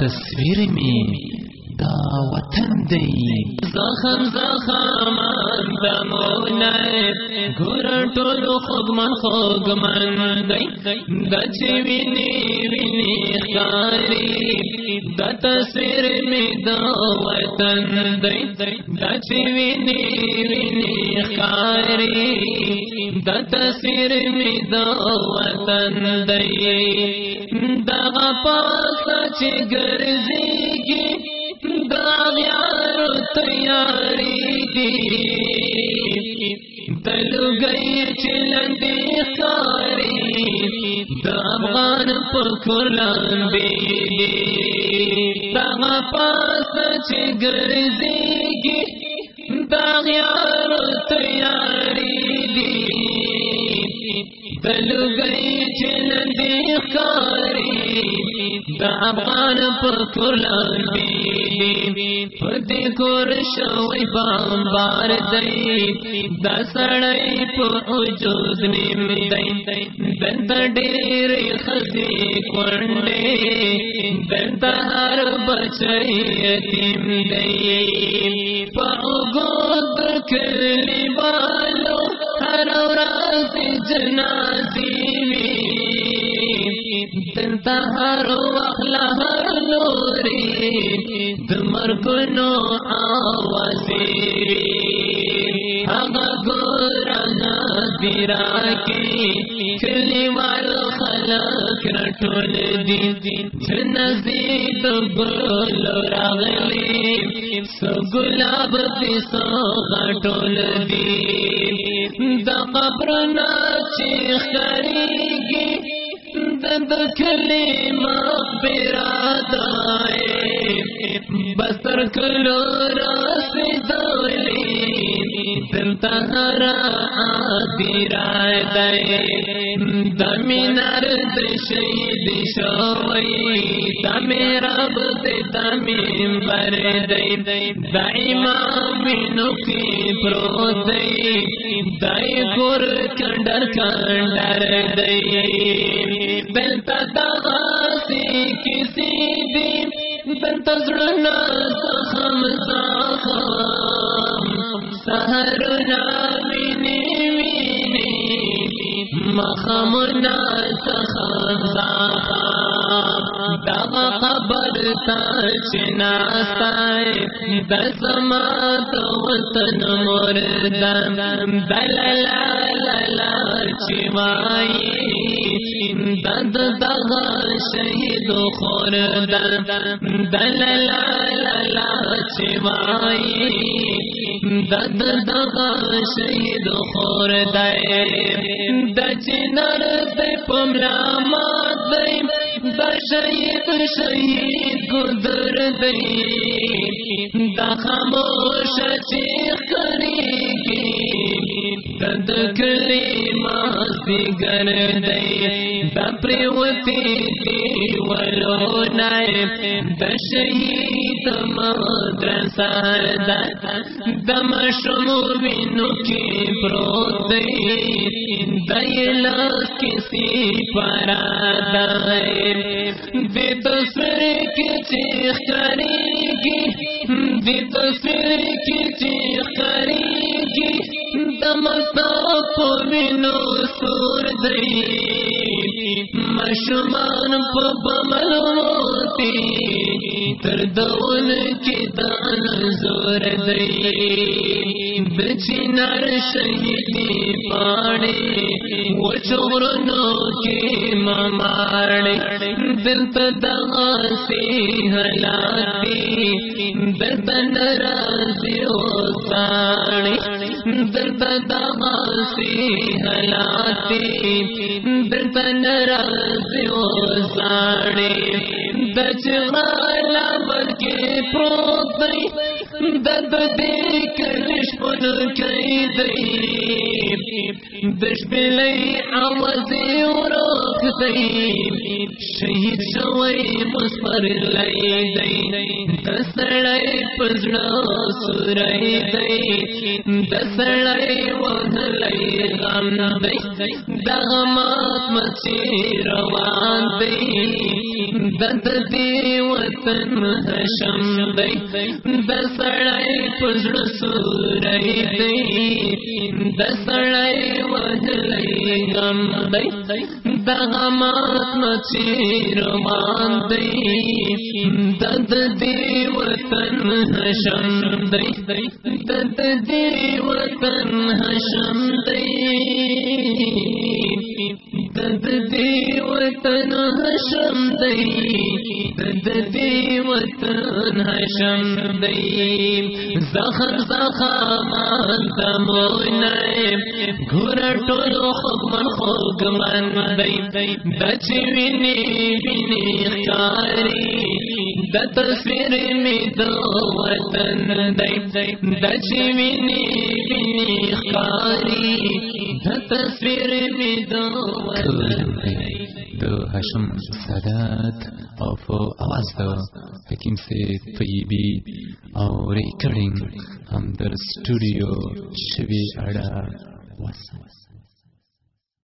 تصویر میں دا وطن دی زخم زخم دمون ګور ټول خوګمن خوګمن دی۔ د چې ویني ویني ښکاری د تصویر می د وطن دی۔ د چې ویني ویني ښکاری د تصویر می د وطن دی۔ دغه پاس چې ګرځيږي داغیار تیاری دی تلو گئی چلندی ساری دا افغان پکر پاس داغیار تیاری دی گئی چلندی ساری افغان پر کلان بی کور شوی بامبار دی دا سڑی پر وجود نیم دی دنتا دیر خزی کنڈے دنتا ہر بچی یتیم دی پاگو در کلی بالو ہر راز جنازی دلتا ہر وخلا دمر کنو آوازی آگا گورانا دیرا کی کلی والو خلق رٹول دی جنزی تو راغلی سو گلاب دی سو غٹول دی۔ دا قبرنا چیخ کریگی دند ماں مغفرات آئے بسر کرو راس دلتا ہرا آتی رائے دائے دمی نرد شہید شوئی دمی رب دے دمی بر دے دائی مامینو کی پرو دے دائی گر کنڈر کنڈر دے بلتا دغاسی کسی دین بلتا زرنا سخم سخم سهرنا ویني ویني مخمنا سخم سخم دغا قبر تا چناستای دسمات وطن مردم دللا چوائی دد دغا شہید خوردن خوردم دللا چوائی دد دغا شہید خوردم دچنر دی پملا مات دی دی خاموش چیخ کرے گی دد کلی ماستی گر دی دا پریوتی دی ولو نائے دا شہید مدرسہ بینو کی پروت دی دائلا کسی پرا دے تصویر کی چیخ کرے گی دے تصویر کی چیخ کرے گی دمستا پوینو سور دئی مشمان پبمل موتی تردون کی دان زور دئی بچی شہیدی پاڑے وہ چورنوں کے مماڑے دل تدغا سے ہلاتی دل تنرازی ہو ساڑے دل تدغا سے ہلاتی دل تنرازی ہو ساڑے دچ غالا بر کے پروت کئی دی دش بلی دی شہید شوی مصبر لئی دی دسڑی پزڑا سرئی دی دسڑی وغ لئی غم دی دغمات مچی روان دی دد دی وطن حشم دی د سړی پزړ دی د سړی غم دی د غمات نچیر مان دی دد دی وطن حشم دی دد دی وطن حشم دی دد وطن حشم دی. دد وطن حشم دی. زخر زخمان تمونیم گھر ٹولو خگمن خگمن دی. دچ وینی وینی کاری د تصویر می دو وطن دی. دچ وینی وینی کاری د تصویر می دو د هاشم سادات او په اواز د حکیم سے طیبی او ریکارډینګ هم در سټوډیو شوی